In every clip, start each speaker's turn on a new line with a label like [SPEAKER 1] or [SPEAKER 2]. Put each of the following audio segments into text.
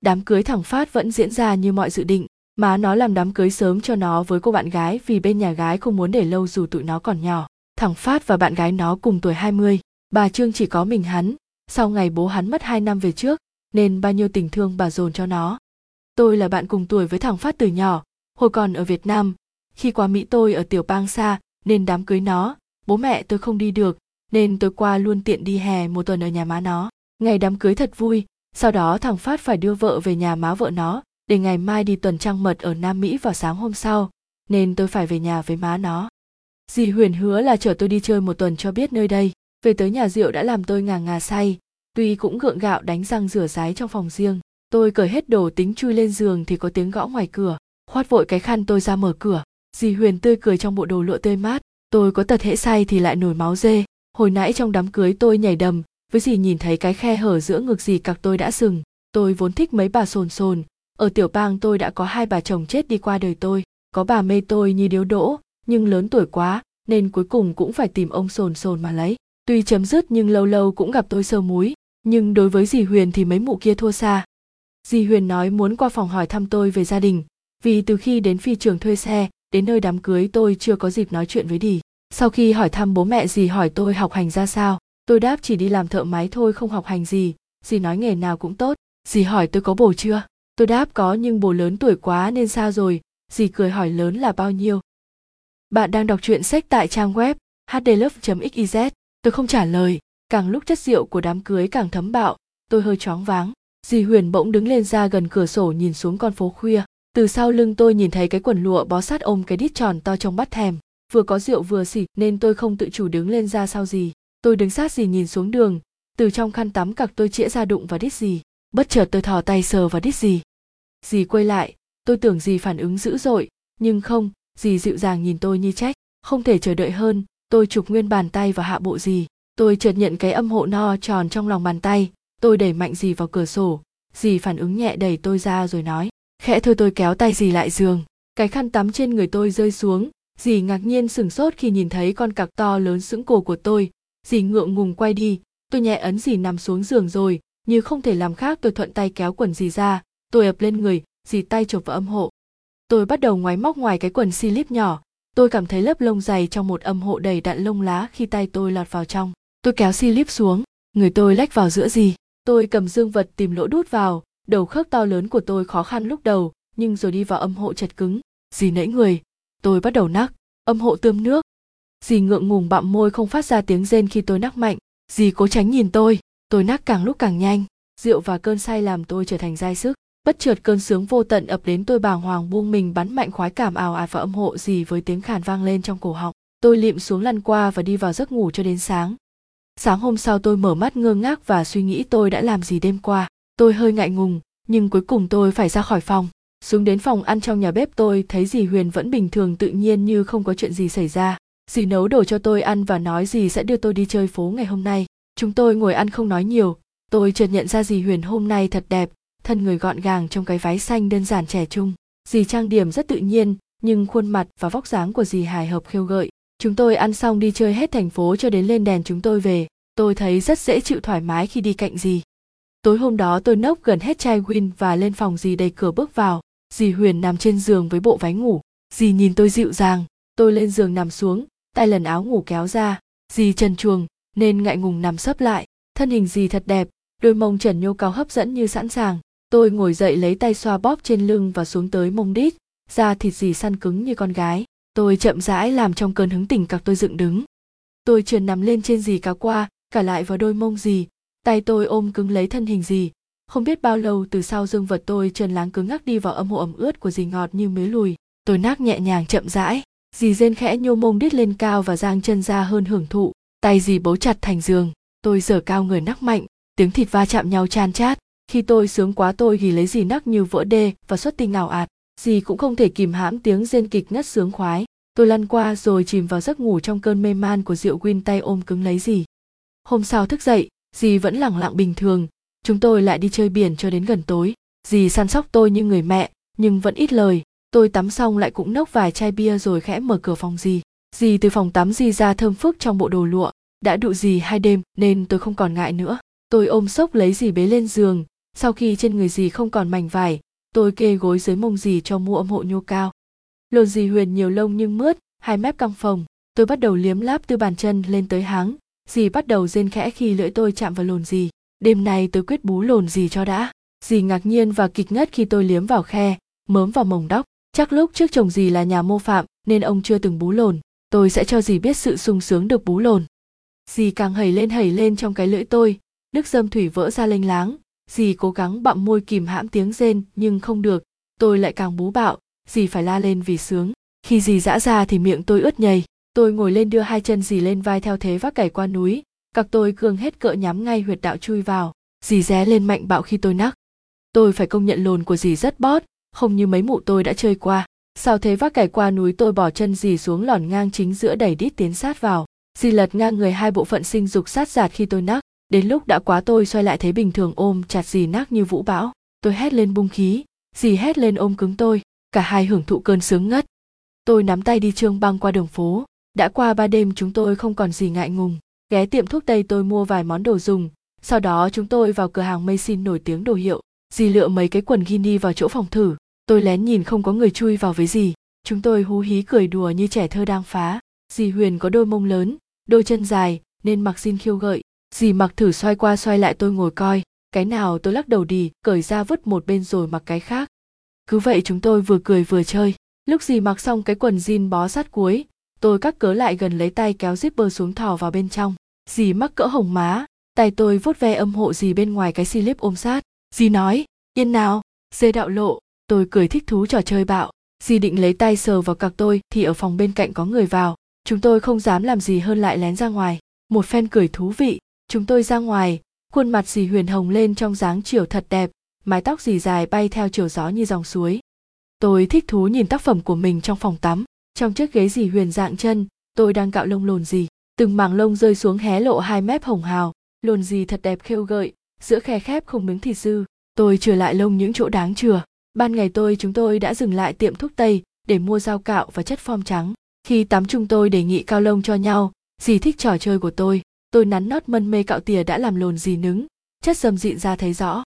[SPEAKER 1] đám cưới thằng phát vẫn diễn ra như mọi dự định má nó làm đám cưới sớm cho nó với cô bạn gái vì bên nhà gái không muốn để lâu dù tụi nó còn nhỏ. Thằng phát và bạn gái nó cùng tuổi 20, bà trương chỉ có mình hắn. Sau ngày bố hắn mất 2 năm về trước nên bao nhiêu tình thương bà dồn cho nó. Tôi là bạn cùng tuổi với thằng phát từ nhỏ hồi còn ở việt nam. Khi qua mỹ tôi ở tiểu bang xa nên đám cưới nó. Bố mẹ tôi không đi được nên tôi qua luôn tiện đi hè một tuần ở nhà má nó. Ngày đám cưới thật vui sau đó thằng phát phải đưa vợ về nhà má vợ nó, để ngày mai đi tuần trăng mật ở nam mỹ vào sáng hôm sau, nên tôi phải về nhà với má nó. Dì huyền hứa là chở tôi đi chơi một tuần cho biết nơi đây. Về tới nhà rượu đã làm tôi ngà ngà say, tuy cũng gượng gạo đánh răng rửa ráy trong phòng riêng. Tôi cởi hết đồ tính chui lên giường thì có tiếng gõ ngoài cửa, khoát vội cái khăn tôi ra mở cửa. Dì huyền tươi cười trong bộ đồ lụa tươi mát, tôi có tật hễ say thì lại nổi máu dê. Hồi nãy trong đám cưới tôi nhảy đầm với dì nhìn thấy cái khe hở giữa ngực dì cặc tôi đã sừng. Tôi vốn thích mấy bà sồn sồn. Ở tiểu bang tôi đã có hai bà chồng chết đi qua đời tôi. Có bà mê tôi như điếu đỗ, nhưng lớn tuổi quá, nên cuối cùng cũng phải tìm ông sồn sồn mà lấy. Tuy chấm dứt nhưng lâu lâu cũng gặp tôi sơ múi. Nhưng đối với dì huyền thì mấy mụ kia thua xa. Dì huyền nói muốn qua phòng hỏi thăm tôi về gia đình. Vì từ khi đến phi trường thuê xe, đến nơi đám cưới tôi chưa có dịp nói chuyện với dì. Sau khi hỏi thăm bố mẹ dì hỏi tôi học hành ra sao tôi đáp chỉ đi làm thợ máy thôi, không học hành gì. Dì nói nghề nào cũng tốt. Dì hỏi tôi có bồ chưa? Tôi đáp có, nhưng bồ lớn tuổi quá nên sao rồi? Dì cười hỏi lớn là bao nhiêu? Bạn đang đọc truyện sách tại trang web hdlove xyz tôi không trả lời. Càng lúc chất rượu của đám cưới càng thấm bạo, tôi hơi choáng váng. Dì huyền bỗng đứng lên ra gần cửa sổ nhìn xuống con phố khuya. Từ sau lưng tôi nhìn thấy cái quần lụa bó sát ôm cái đít tròn to trong bắt thèm. Vừa có rượu vừa xỉ, nên tôi không tự chủ đứng lên ra sau gì tôi đứng sát gì nhìn xuống đường, từ trong khăn tắm cặc tôi chĩa ra đụng vào đít gì bất chợt tôi thò tay sờ vào đít gì dì quay lại, tôi tưởng dì phản ứng dữ dội, nhưng không, dì dịu dàng nhìn tôi như trách không thể chờ đợi hơn, tôi chụp nguyên bàn tay vào hạ bộ dì. Tôi chợt nhận cái âm hộ no tròn trong lòng bàn tay, tôi đẩy mạnh dì vào cửa sổ. Dì phản ứng nhẹ đẩy tôi ra rồi nói, khẽ thôi tôi kéo tay dì lại giường. Cái khăn tắm trên người tôi rơi xuống, dì ngạc nhiên sửng sốt khi nhìn thấy con cặc to lớn sững cổ của tôi dì ngượng ngùng quay đi. Tôi nhẹ ấn dì nằm xuống giường rồi. Như không thể làm khác tôi thuận tay kéo quần dì ra. Tôi ập lên người dì tay chụp vào âm hộ. Tôi bắt đầu ngoái móc ngoài cái quần slip nhỏ. Tôi cảm thấy lớp lông dày trong một âm hộ đầy đặn lông lá khi tay tôi lọt vào trong. Tôi kéo slip xuống. Người tôi lách vào giữa dì, tôi cầm dương vật tìm lỗ đút vào. Đầu khớp to lớn của tôi khó khăn lúc đầu nhưng rồi đi vào âm hộ chật cứng. Dì nẫy người. Tôi bắt đầu nắc. Âm hộ tươm nước dì ngượng ngùng bặm môi không phát ra tiếng rên khi tôi nắc mạnh. Dì cố tránh nhìn tôi. Tôi nắc càng lúc càng nhanh. Rượu và cơn say làm tôi trở thành dai sức. Bất chợt cơn sướng vô tận ập đến tôi bàng hoàng buông mình bắn mạnh khoái cảm ào ạt và âm hộ dì với tiếng khàn vang lên trong cổ họng. Tôi lịm xuống lăn qua và đi vào giấc ngủ cho đến sáng. Sáng hôm sau tôi mở mắt ngơ ngác và suy nghĩ tôi đã làm gì đêm qua. Tôi hơi ngại ngùng, nhưng cuối cùng tôi phải ra khỏi phòng. Xuống đến phòng ăn trong nhà bếp tôi, thấy dì huyền vẫn bình thường tự nhiên như không có chuyện gì xảy ra dì nấu đồ cho tôi ăn và nói dì sẽ đưa tôi đi chơi phố ngày hôm nay. Chúng tôi ngồi ăn không nói nhiều. Tôi chợt nhận ra dì huyền hôm nay thật đẹp, thân người gọn gàng trong cái váy xanh đơn giản trẻ trung. Dì trang điểm rất tự nhiên, nhưng khuôn mặt và vóc dáng của dì hài hợp khiêu gợi. Chúng tôi ăn xong đi chơi hết thành phố cho đến lên đèn chúng tôi về. Tôi thấy rất dễ chịu thoải mái khi đi cạnh dì. Tối hôm đó tôi nốc gần hết chai win và lên phòng dì đầy cửa bước vào. Dì huyền nằm trên giường với bộ váy ngủ. Dì nhìn tôi dịu dàng. Tôi lên giường nằm xuống tay lần áo ngủ kéo ra, dì trần chuồng nên ngại ngùng nằm sấp lại, thân hình dì thật đẹp, đôi mông trần nhô cao hấp dẫn như sẵn sàng. Tôi ngồi dậy lấy tay xoa bóp trên lưng và xuống tới mông đít, da thịt dì săn cứng như con gái. Tôi chậm rãi làm trong cơn hứng tỉnh cặc tôi dựng đứng. Tôi trườn nằm lên trên dì cá qua, cả lại vào đôi mông dì. Tay tôi ôm cứng lấy thân hình dì. Không biết bao lâu từ sau dương vật tôi trần láng cứng ngắc đi vào âm hộ ẩm ướt của dì ngọt như mế lùi. Tôi nác nhẹ nhàng chậm rãi dì rên khẽ nhô mông đít lên cao và giang chân ra hơn hưởng thụ. Tay dì bấu chặt thành giường. Tôi giở cao người nắc mạnh. Tiếng thịt va chạm nhau chan chát. Khi tôi sướng quá tôi ghi lấy dì nắc như vỡ đê và xuất tinh ảo ạt. Dì cũng không thể kìm hãm tiếng rên kịch ngất sướng khoái. Tôi lăn qua rồi chìm vào giấc ngủ trong cơn mê man của rượu win tay ôm cứng lấy dì. Hôm sau thức dậy, dì vẫn lẳng lặng bình thường. Chúng tôi lại đi chơi biển cho đến gần tối. Dì săn sóc tôi như người mẹ, nhưng vẫn ít lời tôi tắm xong lại cũng nốc vài chai bia rồi khẽ mở cửa phòng dì. Dì từ phòng tắm dì ra thơm phức trong bộ đồ lụa. Đã đụ dì hai đêm, nên tôi không còn ngại nữa. Tôi ôm sốc lấy dì bế lên giường. Sau khi trên người dì không còn mảnh vải, tôi kê gối dưới mông dì cho mua âm hộ nhô cao. Lồn dì huyền nhiều lông nhưng mướt, hai mép căng phồng. Tôi bắt đầu liếm láp từ bàn chân lên tới háng. Dì bắt đầu rên khẽ khi lưỡi tôi chạm vào lồn dì. Đêm nay tôi quyết bú lồn dì cho đã. Dì ngạc nhiên và kịch ngất khi tôi liếm vào khe, mớm vào mồng đóc chắc lúc trước chồng dì là nhà mô phạm, nên ông chưa từng bú lồn. Tôi sẽ cho dì biết sự sung sướng được bú lồn. Dì càng hẩy lên hẩy lên trong cái lưỡi tôi. Nước dâm thủy vỡ ra lênh láng. Dì cố gắng bặm môi kìm hãm tiếng rên, nhưng không được. Tôi lại càng bú bạo. Dì phải la lên vì sướng. Khi dì dã ra thì miệng tôi ướt nhầy. Tôi ngồi lên đưa hai chân dì lên vai theo thế vác cày qua núi. Cặc tôi cương hết cỡ nhắm ngay huyệt đạo chui vào. Dì ré lên mạnh bạo khi tôi nắc. Tôi phải công nhận lồn của dì rất bót không như mấy mụ tôi đã chơi qua. Sau thế vác cày qua núi tôi bỏ chân dì xuống lòn ngang chính giữa đẩy đít tiến sát vào. Dì lật ngang người hai bộ phận sinh dục sát giạt khi tôi nắc. Đến lúc đã quá tôi xoay lại thấy bình thường ôm chặt dì nắc như vũ bão. Tôi hét lên bung khí. Dì hét lên ôm cứng tôi. Cả hai hưởng thụ cơn sướng ngất. Tôi nắm tay đi trương băng qua đường phố. Đã qua ba đêm chúng tôi không còn gì ngại ngùng. Ghé tiệm thuốc tây tôi mua vài món đồ dùng. Sau đó chúng tôi vào cửa hàng Mason nổi tiếng đồ hiệu dì lựa mấy cái quần ghini vào chỗ phòng thử. Tôi lén nhìn không có người chui vào với dì. Chúng tôi hú hí cười đùa như trẻ thơ đang phá. Dì huyền có đôi mông lớn, đôi chân dài, nên mặc xin khiêu gợi. Dì mặc thử xoay qua xoay lại tôi ngồi coi. Cái nào tôi lắc đầu đi cởi ra vứt một bên rồi mặc cái khác. Cứ vậy chúng tôi vừa cười vừa chơi. Lúc dì mặc xong cái quần jean bó sát cuối, tôi cắt cớ lại gần lấy tay kéo zipper xuống thò vào bên trong. Dì mắc cỡ hồng má, tay tôi vuốt ve âm hộ dì bên ngoài cái slip ôm sát dì nói, yên nào, dê đạo lộ, tôi cười thích thú trò chơi bạo. Dì định lấy tay sờ vào cặc tôi thì ở phòng bên cạnh có người vào. Chúng tôi không dám làm gì hơn lại lén ra ngoài. Một phen cười thú vị, chúng tôi ra ngoài. Khuôn mặt dì huyền hồng lên trong dáng chiều thật đẹp, mái tóc dì dài bay theo chiều gió như dòng suối. Tôi thích thú nhìn tác phẩm của mình trong phòng tắm. Trong chiếc ghế dì huyền dạng chân, tôi đang cạo lông lồn dì. Từng mảng lông rơi xuống hé lộ hai mép hồng hào. Lồn dì thật đẹp khêu gợi giữa khe khép không miếng thịt dư, tôi chừa lại lông những chỗ đáng chừa. Ban ngày tôi, chúng tôi đã dừng lại tiệm thuốc tây để mua dao cạo và chất form trắng. Khi tắm chúng tôi đề nghị cao lông cho nhau, dì thích trò chơi của tôi. Tôi nắn nót mân mê cạo tỉa đã làm lồn dì nứng, chất dầm dịn ra thấy rõ.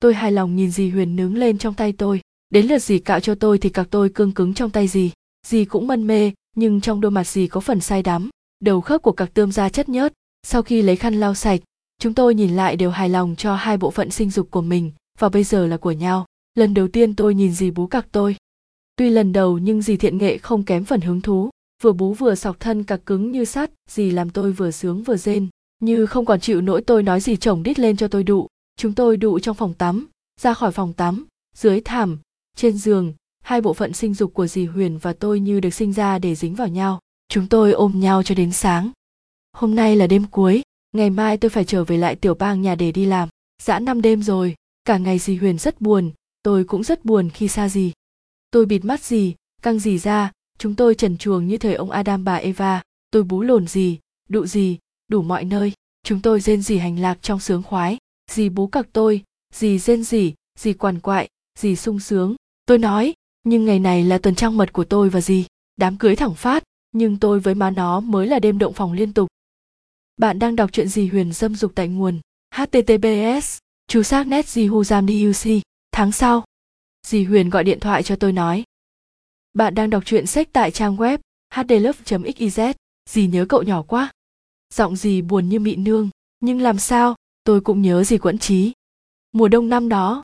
[SPEAKER 1] Tôi hài lòng nhìn dì huyền nướng lên trong tay tôi. Đến lượt dì cạo cho tôi thì cặc tôi cương cứng trong tay dì. Dì cũng mân mê, nhưng trong đôi mặt dì có phần say đắm. Đầu khớp của cặc tươm ra chất nhớt. Sau khi lấy khăn lau sạch chúng tôi nhìn lại đều hài lòng cho hai bộ phận sinh dục của mình, và bây giờ là của nhau. Lần đầu tiên tôi nhìn dì bú cặc tôi. Tuy lần đầu nhưng dì thiện nghệ không kém phần hứng thú. Vừa bú vừa sọc thân cặc cứng như sắt, dì làm tôi vừa sướng vừa rên. Như không còn chịu nỗi tôi nói gì chồng đít lên cho tôi đụ. Chúng tôi đụ trong phòng tắm, ra khỏi phòng tắm, dưới thảm, trên giường. Hai bộ phận sinh dục của dì huyền và tôi như được sinh ra để dính vào nhau. Chúng tôi ôm nhau cho đến sáng. Hôm nay là đêm cuối ngày mai tôi phải trở về lại tiểu bang nhà để đi làm. Dã năm đêm rồi, cả ngày dì huyền rất buồn, tôi cũng rất buồn khi xa dì. Tôi bịt mắt dì, căng dì ra, chúng tôi trần chuồng như thời ông adam bà eva. Tôi bú lồn dì, đụ dì, đủ mọi nơi. Chúng tôi rên rỉ hành lạc trong sướng khoái. Dì bú cặc tôi, dì rên rỉ, dì quằn quại, dì sung sướng. Tôi nói, nhưng ngày này là tuần trăng mật của tôi và dì. Đám cưới thẳng phát, nhưng tôi với má nó mới là đêm động phòng liên tục bạn đang đọc truyện gì huyền dâm dục tại nguồn? Https chú xác nét gì hu giam đi uc tháng sau, dì huyền gọi điện thoại cho tôi nói. Bạn đang đọc truyện sách tại trang web hdlove xyz dì nhớ cậu nhỏ quá. Giọng dì buồn như mị nương. Nhưng làm sao, tôi cũng nhớ dì quẫn trí mùa đông năm đó,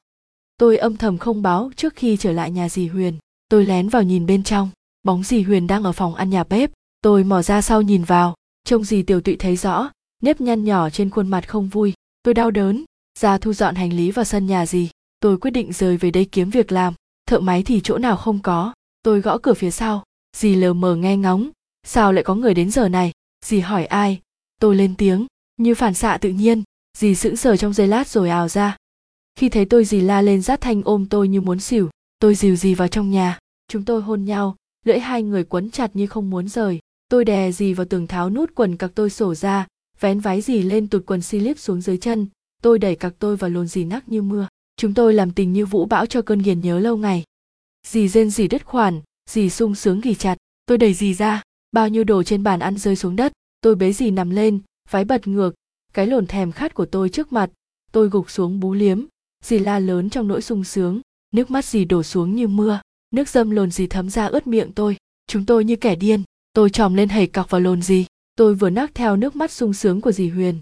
[SPEAKER 1] tôi âm thầm không báo trước khi trở lại nhà dì huyền. Tôi lén vào nhìn bên trong. Bóng dì huyền đang ở phòng ăn nhà bếp. Tôi mò ra sau nhìn vào trông gì tiểu tụy thấy rõ, nếp nhăn nhỏ trên khuôn mặt không vui. Tôi đau đớn, ra thu dọn hành lý vào sân nhà gì? Tôi quyết định rời về đây kiếm việc làm. Thợ máy thì chỗ nào không có? Tôi gõ cửa phía sau. Dì lờ mờ nghe ngóng. Sao lại có người đến giờ này? Dì hỏi ai? Tôi lên tiếng. Như phản xạ tự nhiên. Dì sững sờ trong giây lát rồi ào ra. Khi thấy tôi dì la lên rát thanh ôm tôi như muốn xỉu. Tôi dìu dì vào trong nhà. Chúng tôi hôn nhau. Lưỡi hai người quấn chặt như không muốn rời tôi đè gì vào tường tháo nút quần cặc tôi sổ ra, vén váy gì lên tụt quần xi slip xuống dưới chân. Tôi đẩy cặc tôi vào lồn dì nắc như mưa. Chúng tôi làm tình như vũ bão cho cơn nghiền nhớ lâu ngày. Dì rên dì đứt khoản, dì sung sướng ghì chặt. Tôi đẩy dì ra, bao nhiêu đồ trên bàn ăn rơi xuống đất. Tôi bế dì nằm lên, váy bật ngược, cái lồn thèm khát của tôi trước mặt. Tôi gục xuống bú liếm. Dì la lớn trong nỗi sung sướng. Nước mắt dì đổ xuống như mưa. Nước dâm lồn dì thấm ra ướt miệng tôi. Chúng tôi như kẻ điên tôi tròm lên hầy cọc vào lồn gì. tôi vừa nắc theo nước mắt sung sướng của dì huyền.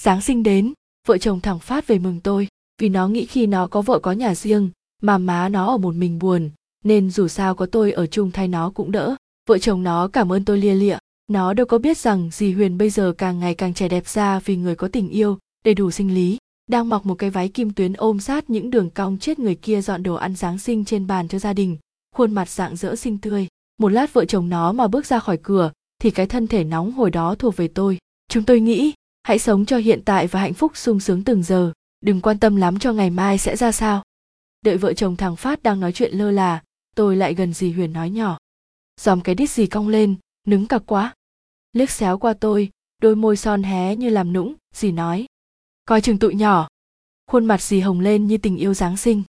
[SPEAKER 1] Giáng sinh đến, vợ chồng thẳng phát về mừng tôi, vì nó nghĩ khi nó có vợ có nhà riêng, mà má nó ở một mình buồn, nên dù sao có tôi ở chung thay nó cũng đỡ. Vợ chồng nó cảm ơn tôi lia lịa. Nó đâu có biết rằng dì huyền bây giờ càng ngày càng trẻ đẹp ra vì người có tình yêu, đầy đủ sinh lý, đang mặc một cái váy kim tuyến ôm sát những đường cong chết người kia dọn đồ ăn giáng sinh trên bàn cho gia đình, khuôn mặt rạng rỡ xinh tươi một lát vợ chồng nó mà bước ra khỏi cửa, thì cái thân thể nóng hồi đó thuộc về tôi. Chúng tôi nghĩ, hãy sống cho hiện tại và hạnh phúc sung sướng từng giờ. Đừng quan tâm lắm cho ngày mai sẽ ra sao. Đợi vợ chồng thằng phát đang nói chuyện lơ là, tôi lại gần dì huyền nói nhỏ. Dòm cái đít dì cong lên, nứng cặc quá. Liếc xéo qua tôi, đôi môi son hé như làm nũng, dì nói. Coi chừng tụi nhỏ. Khuôn mặt dì hồng lên như tình yêu giáng sinh.